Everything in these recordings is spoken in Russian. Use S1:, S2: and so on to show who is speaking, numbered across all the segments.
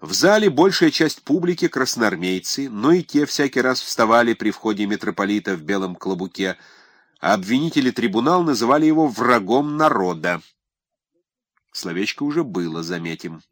S1: В зале большая часть публики — красноармейцы, но и те всякий раз вставали при входе митрополита в белом клобуке, а обвинители трибунал называли его врагом народа. Словечко уже было, заметим.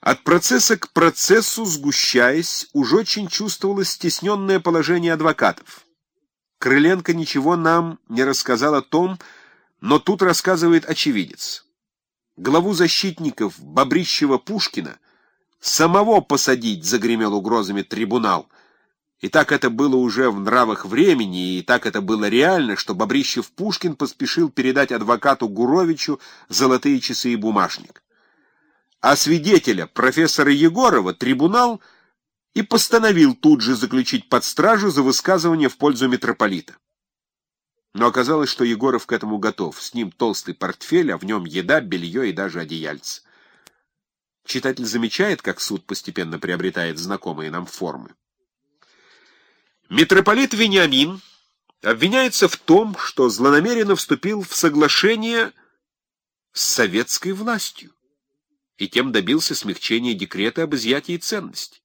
S1: От процесса к процессу, сгущаясь, уж очень чувствовалось стесненное положение адвокатов. Крыленко ничего нам не рассказал о том, но тут рассказывает очевидец. Главу защитников Бобрищева-Пушкина самого посадить загремел угрозами трибунал. И так это было уже в нравах времени, и так это было реально, что Бобрищев-Пушкин поспешил передать адвокату Гуровичу золотые часы и бумажник. А свидетеля, профессора Егорова, трибунал и постановил тут же заключить под стражу за высказывание в пользу митрополита. Но оказалось, что Егоров к этому готов. С ним толстый портфель, а в нем еда, белье и даже одеяльце. Читатель замечает, как суд постепенно приобретает знакомые нам формы. Митрополит Вениамин обвиняется в том, что злонамеренно вступил в соглашение с советской властью и тем добился смягчения декрета об изъятии ценностей.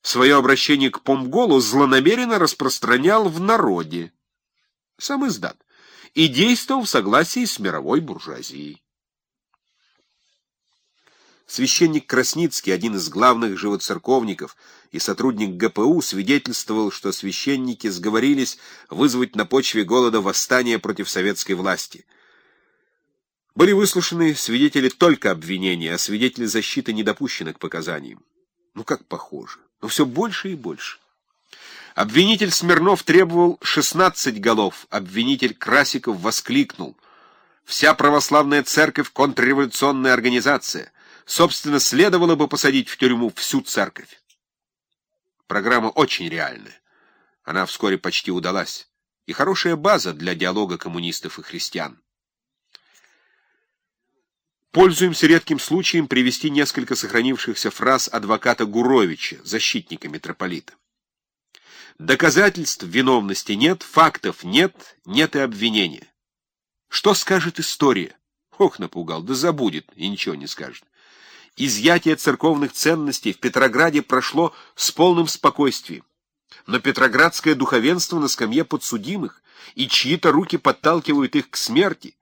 S1: Свое обращение к Помголу злонамеренно распространял в народе сам издат, и действовал в согласии с мировой буржуазией. Священник Красницкий, один из главных живоцерковников и сотрудник ГПУ, свидетельствовал, что священники сговорились вызвать на почве голода восстание против советской власти. Были выслушаны свидетели только обвинения, а свидетели защиты не допущены к показаниям. Ну как похоже, но все больше и больше. Обвинитель Смирнов требовал 16 голов, обвинитель Красиков воскликнул. Вся православная церковь — контрреволюционная организация. Собственно, следовало бы посадить в тюрьму всю церковь. Программа очень реальная. Она вскоре почти удалась. И хорошая база для диалога коммунистов и христиан. Пользуемся редким случаем привести несколько сохранившихся фраз адвоката Гуровича, защитника митрополита. Доказательств виновности нет, фактов нет, нет и обвинения. Что скажет история? Ох, напугал, да забудет, и ничего не скажет. Изъятие церковных ценностей в Петрограде прошло с полным спокойствием. Но петроградское духовенство на скамье подсудимых, и чьи-то руки подталкивают их к смерти.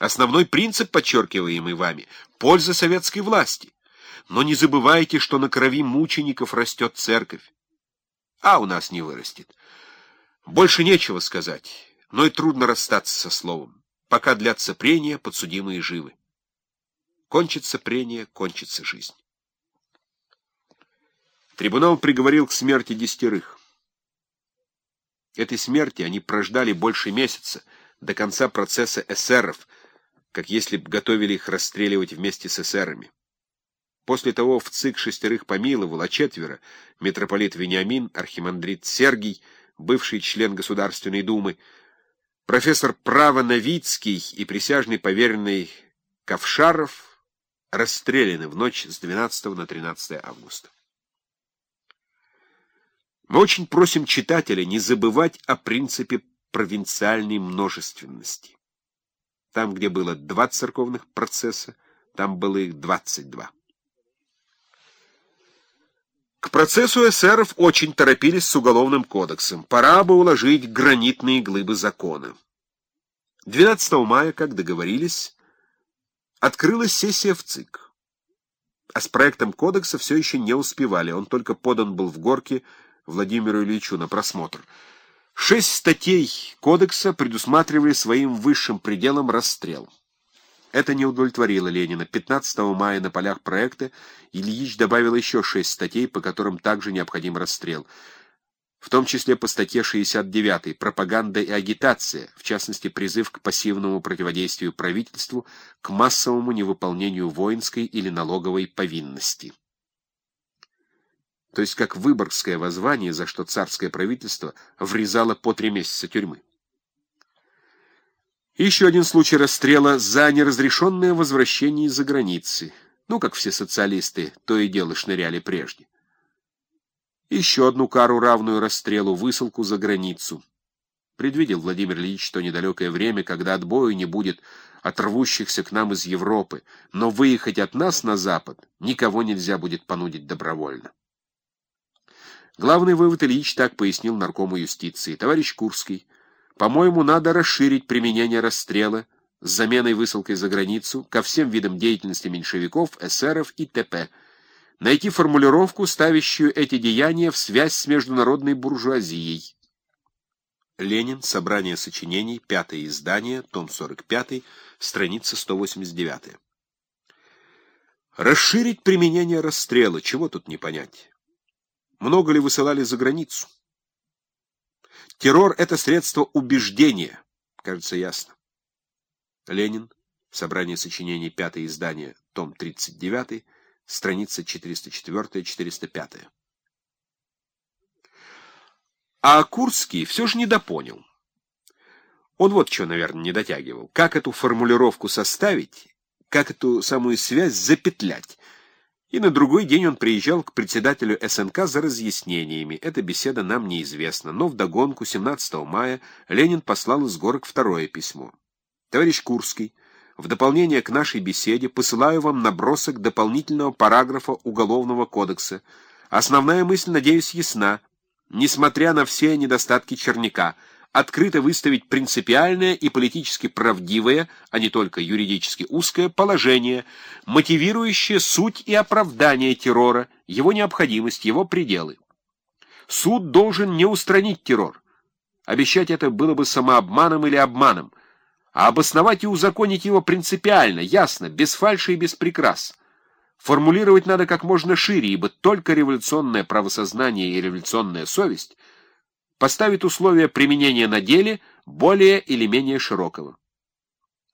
S1: Основной принцип, подчеркиваемый вами, — польза советской власти. Но не забывайте, что на крови мучеников растет церковь а у нас не вырастет. Больше нечего сказать, но и трудно расстаться со словом. Пока длятся прения, подсудимые живы. Кончится прение, кончится жизнь. Трибунал приговорил к смерти десятерых. Этой смерти они прождали больше месяца, до конца процесса эсеров, как если бы готовили их расстреливать вместе с эсерами. После того в ЦИК шестерых помиловал, а четверо — митрополит Вениамин, архимандрит Сергий, бывший член Государственной Думы, профессор права Новицкий и присяжный поверенный Ковшаров расстреляны в ночь с 12 на 13 августа. Мы очень просим читателя не забывать о принципе провинциальной множественности. Там, где было два церковных процесса, там было их 22. К процессу эсеров очень торопились с уголовным кодексом. Пора бы уложить гранитные глыбы закона. 12 мая, как договорились, открылась сессия в ЦИК. А с проектом кодекса все еще не успевали, он только подан был в горке Владимиру Ильичу на просмотр. Шесть статей кодекса предусматривали своим высшим пределом расстрел. Это не удовлетворило Ленина. 15 мая на полях проекта Ильич добавил еще шесть статей, по которым также необходим расстрел. В том числе по статье 69 «Пропаганда и агитация», в частности, призыв к пассивному противодействию правительству, к массовому невыполнению воинской или налоговой повинности. То есть как выборгское воззвание, за что царское правительство врезало по три месяца тюрьмы. Еще один случай расстрела за неразрешенное возвращение из-за границы. Ну, как все социалисты, то и дело шныряли прежде. Еще одну кару, равную расстрелу, высылку за границу. Предвидел Владимир Ильич то недалекое время, когда отбою не будет оторвущихся к нам из Европы, но выехать от нас на Запад никого нельзя будет понудить добровольно. Главный вывод Ильич так пояснил наркому юстиции. Товарищ Курский, по-моему, надо расширить применение расстрела с заменой высылкой за границу ко всем видам деятельности меньшевиков, эсеров и т.п., найти формулировку, ставящую эти деяния в связь с международной буржуазией. Ленин. Собрание сочинений. Пятое издание. Том 45. Страница 189. Расширить применение расстрела. Чего тут не понять? Много ли высылали за границу? Террор — это средство убеждения. Кажется, ясно. Ленин. Собрание сочинений. Пятое издание. Том 39 страница 404-405. А Курский все же недопонял. Он вот что, наверное, не дотягивал. Как эту формулировку составить, как эту самую связь запетлять. И на другой день он приезжал к председателю СНК за разъяснениями. Эта беседа нам неизвестна, но вдогонку 17 мая Ленин послал из горок второе письмо. Товарищ Курский, в дополнение к нашей беседе посылаю вам набросок дополнительного параграфа Уголовного кодекса. Основная мысль, надеюсь, ясна. Несмотря на все недостатки Черняка, открыто выставить принципиальное и политически правдивое, а не только юридически узкое, положение, мотивирующее суть и оправдание террора, его необходимость, его пределы. Суд должен не устранить террор. Обещать это было бы самообманом или обманом а обосновать и узаконить его принципиально, ясно, без фальши и без прикрас. Формулировать надо как можно шире, ибо только революционное правосознание и революционная совесть поставит условия применения на деле более или менее широкого.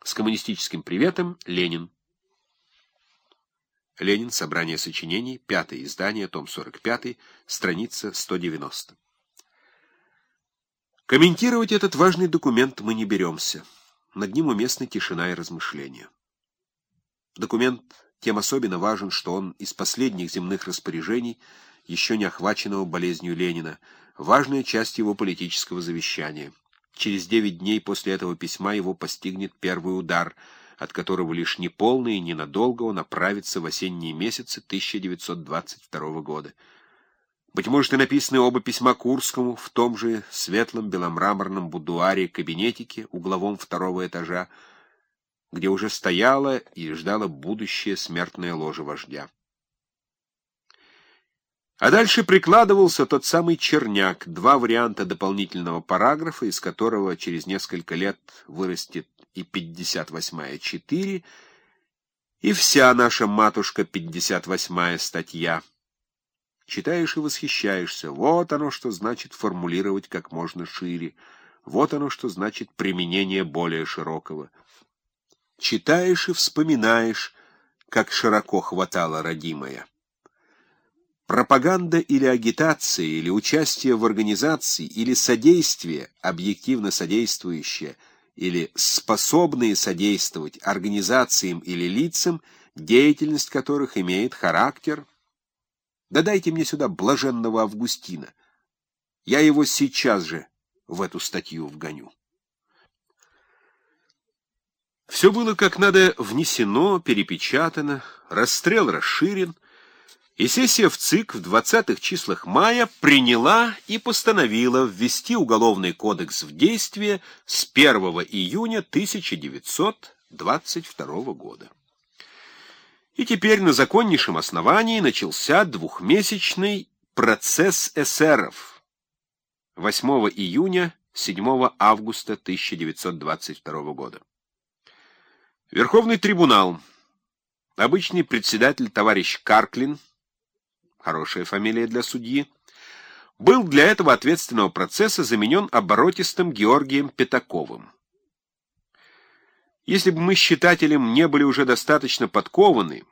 S1: С коммунистическим приветом, Ленин. Ленин. Собрание сочинений. Пятое издание. Том 45. Страница 190. Комментировать этот важный документ мы не беремся. Над ним уместны тишина и размышления. Документ тем особенно важен, что он из последних земных распоряжений, еще не охваченного болезнью Ленина, важная часть его политического завещания. Через девять дней после этого письма его постигнет первый удар, от которого лишь неполный и ненадолго он оправится в осенние месяцы 1922 года. Быть может, и написаны оба письма Курскому в том же светлом беломраморном будуаре кабинетике угловом второго этажа, где уже стояла и ждала будущее смертное ложе вождя. А дальше прикладывался тот самый черняк, два варианта дополнительного параграфа, из которого через несколько лет вырастет и 58-я 4, и вся наша матушка 58-я статья. Читаешь и восхищаешься. Вот оно, что значит формулировать как можно шире. Вот оно, что значит применение более широкого. Читаешь и вспоминаешь, как широко хватало родимая. Пропаганда или агитация, или участие в организации, или содействие, объективно содействующее, или способные содействовать организациям или лицам, деятельность которых имеет характер да дайте мне сюда блаженного Августина. Я его сейчас же в эту статью вгоню. Все было как надо внесено, перепечатано, расстрел расширен, и сессия в ЦИК в 20-х числах мая приняла и постановила ввести Уголовный кодекс в действие с 1 июня 1922 года. И теперь на законнейшем основании начался двухмесячный процесс эсеров 8 июня 7 августа 1922 года. Верховный трибунал, обычный председатель товарищ Карклин, хорошая фамилия для судьи, был для этого ответственного процесса заменен оборотистым Георгием Пятаковым. Если бы мы с читателем не были уже достаточно подкованы,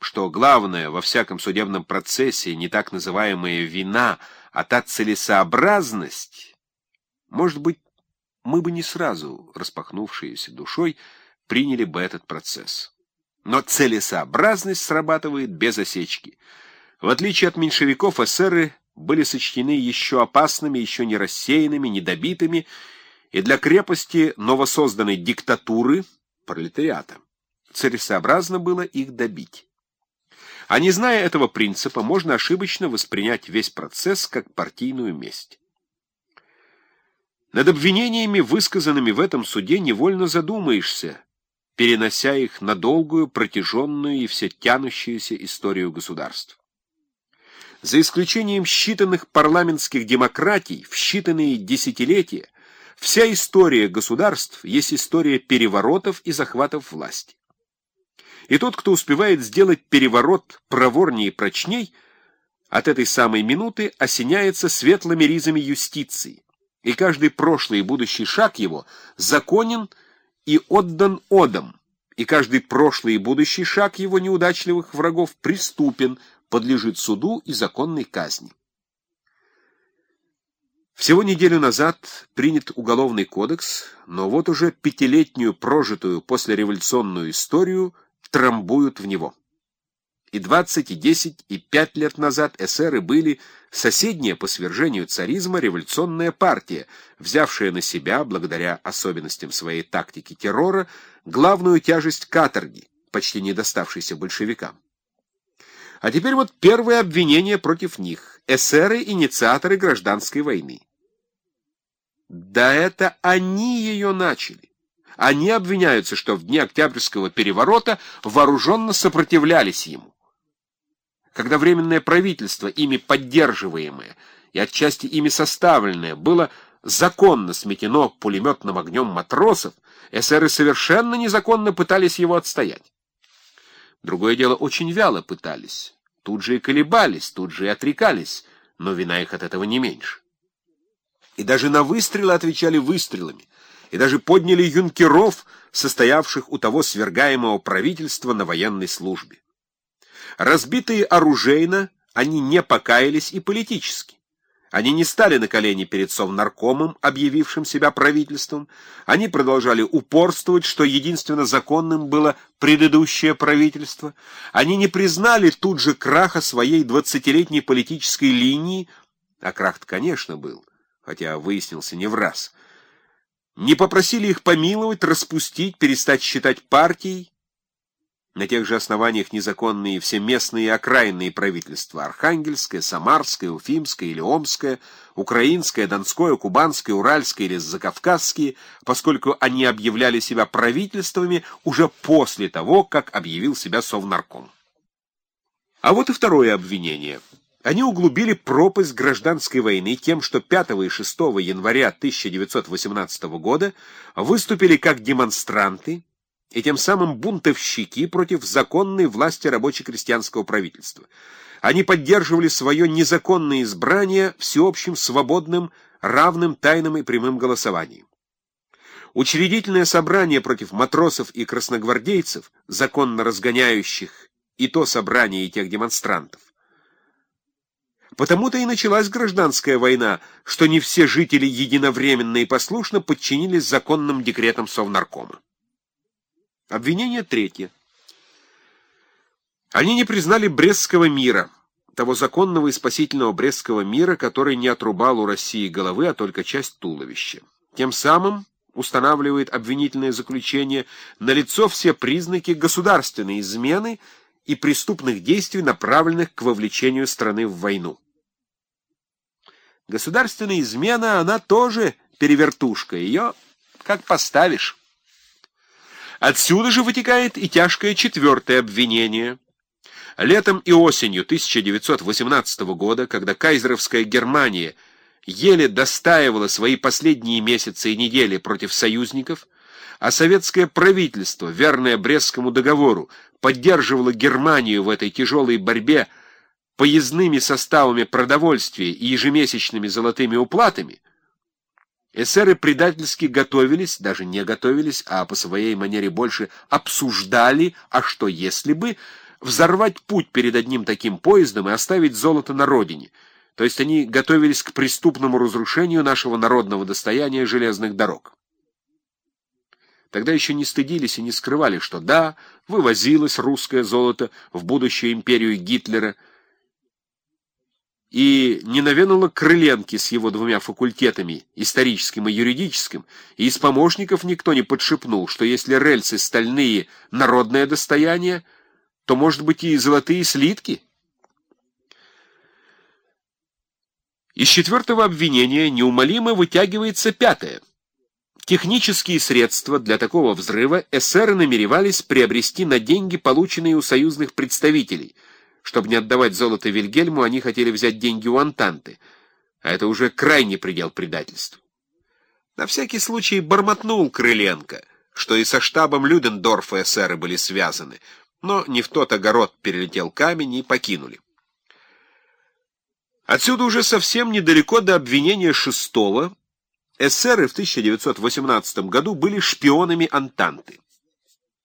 S1: что главное во всяком судебном процессе не так называемая вина, а та целесообразность, может быть, мы бы не сразу, распахнувшиеся душой, приняли бы этот процесс. Но целесообразность срабатывает без осечки. В отличие от меньшевиков, эсеры были сочтены еще опасными, еще не рассеянными, недобитыми, и для крепости новосозданной диктатуры пролетариата. Целесообразно было их добить. А не зная этого принципа, можно ошибочно воспринять весь процесс как партийную месть. Над обвинениями, высказанными в этом суде, невольно задумаешься, перенося их на долгую, протяженную и все тянущуюся историю государств. За исключением считанных парламентских демократий, в считанные десятилетия, вся история государств есть история переворотов и захватов власти. И тот, кто успевает сделать переворот проворнее и прочней, от этой самой минуты осеняется светлыми ризами юстиции, и каждый прошлый и будущий шаг его законен и отдан одам, и каждый прошлый и будущий шаг его неудачливых врагов преступен, подлежит суду и законной казни. Всего неделю назад принят Уголовный кодекс, но вот уже пятилетнюю прожитую послереволюционную историю трамбуют в него. И 20, и 10, и 5 лет назад эсеры были соседняя по свержению царизма революционная партия, взявшая на себя, благодаря особенностям своей тактики террора, главную тяжесть каторги, почти не доставшейся большевикам. А теперь вот первое обвинение против них. Эсеры — инициаторы гражданской войны. Да это они ее начали. Они обвиняются, что в дни Октябрьского переворота вооруженно сопротивлялись ему. Когда Временное правительство, ими поддерживаемое и отчасти ими составленное, было законно сметено пулеметным огнем матросов, эсеры совершенно незаконно пытались его отстоять. Другое дело, очень вяло пытались. Тут же и колебались, тут же и отрекались, но вина их от этого не меньше. И даже на выстрелы отвечали выстрелами и даже подняли юнкеров, состоявших у того свергаемого правительства на военной службе. Разбитые оружейно, они не покаялись и политически. Они не стали на колени перед совнаркомом, объявившим себя правительством. Они продолжали упорствовать, что единственно законным было предыдущее правительство. Они не признали тут же краха своей двадцатилетней политической линии, а крах конечно, был, хотя выяснился не в раз — не попросили их помиловать, распустить, перестать считать партией. На тех же основаниях незаконные все местные и окраинные правительства — Архангельское, Самарское, Уфимское или Омское, Украинское, Донское, Кубанское, Уральское или Закавказские, поскольку они объявляли себя правительствами уже после того, как объявил себя Совнарком. А вот и второе обвинение — они углубили пропасть гражданской войны тем, что 5 и 6 января 1918 года выступили как демонстранты и тем самым бунтовщики против законной власти рабоче-крестьянского правительства. Они поддерживали свое незаконное избрание всеобщим свободным, равным, тайным и прямым голосованием. Учредительное собрание против матросов и красногвардейцев, законно разгоняющих и то собрание и тех демонстрантов, Потому-то и началась гражданская война, что не все жители единовременно и послушно подчинились законным декретам Совнаркома. Обвинение третье. Они не признали Брестского мира, того законного и спасительного Брестского мира, который не отрубал у России головы, а только часть туловища. Тем самым, устанавливает обвинительное заключение, налицо все признаки государственной измены и преступных действий, направленных к вовлечению страны в войну. Государственная измена, она тоже перевертушка, ее как поставишь. Отсюда же вытекает и тяжкое четвертое обвинение. Летом и осенью 1918 года, когда кайзеровская Германия еле достаивала свои последние месяцы и недели против союзников, а советское правительство, верное Брестскому договору, поддерживало Германию в этой тяжелой борьбе поездными составами продовольствия и ежемесячными золотыми уплатами, эсеры предательски готовились, даже не готовились, а по своей манере больше обсуждали, а что если бы, взорвать путь перед одним таким поездом и оставить золото на родине. То есть они готовились к преступному разрушению нашего народного достояния железных дорог. Тогда еще не стыдились и не скрывали, что да, вывозилось русское золото в будущую империю Гитлера, и не навенула Крыленки с его двумя факультетами, историческим и юридическим, и из помощников никто не подшепнул, что если рельсы стальные — народное достояние, то, может быть, и золотые слитки? Из четвертого обвинения неумолимо вытягивается пятое. Технические средства для такого взрыва эсеры намеревались приобрести на деньги, полученные у союзных представителей — чтобы не отдавать золото Вильгельму, они хотели взять деньги у Антанты, а это уже крайний предел предательству. На всякий случай бормотнул Крыленко, что и со штабом Людендорфа эсеры были связаны, но не в тот огород перелетел камень и покинули. Отсюда уже совсем недалеко до обвинения шестого эсеры в 1918 году были шпионами Антанты.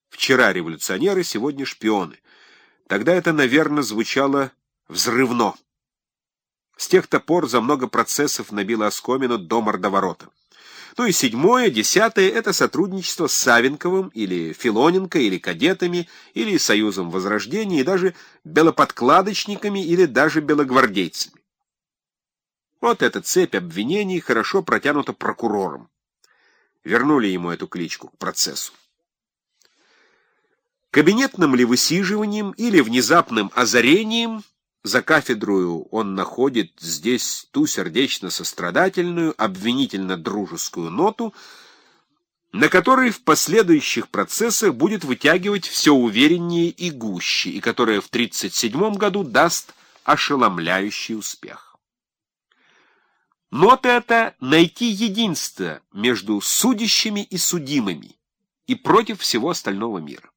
S1: Вчера революционеры, сегодня шпионы. Тогда это, наверное, звучало взрывно. С тех-то пор за много процессов набило оскомину до мордоворота. Ну и седьмое, десятое — это сотрудничество с Савенковым или Филоненко, или кадетами, или Союзом Возрождения, и даже белоподкладочниками, или даже белогвардейцами. Вот эта цепь обвинений хорошо протянута прокурором. Вернули ему эту кличку к процессу. Кабинетным ли высиживанием или внезапным озарением за кафедрую он находит здесь ту сердечно-сострадательную, обвинительно-дружескую ноту, на которой в последующих процессах будет вытягивать все увереннее и гуще, и которая в 1937 году даст ошеломляющий успех. Нота это найти единство между судящими и судимыми и против всего остального мира.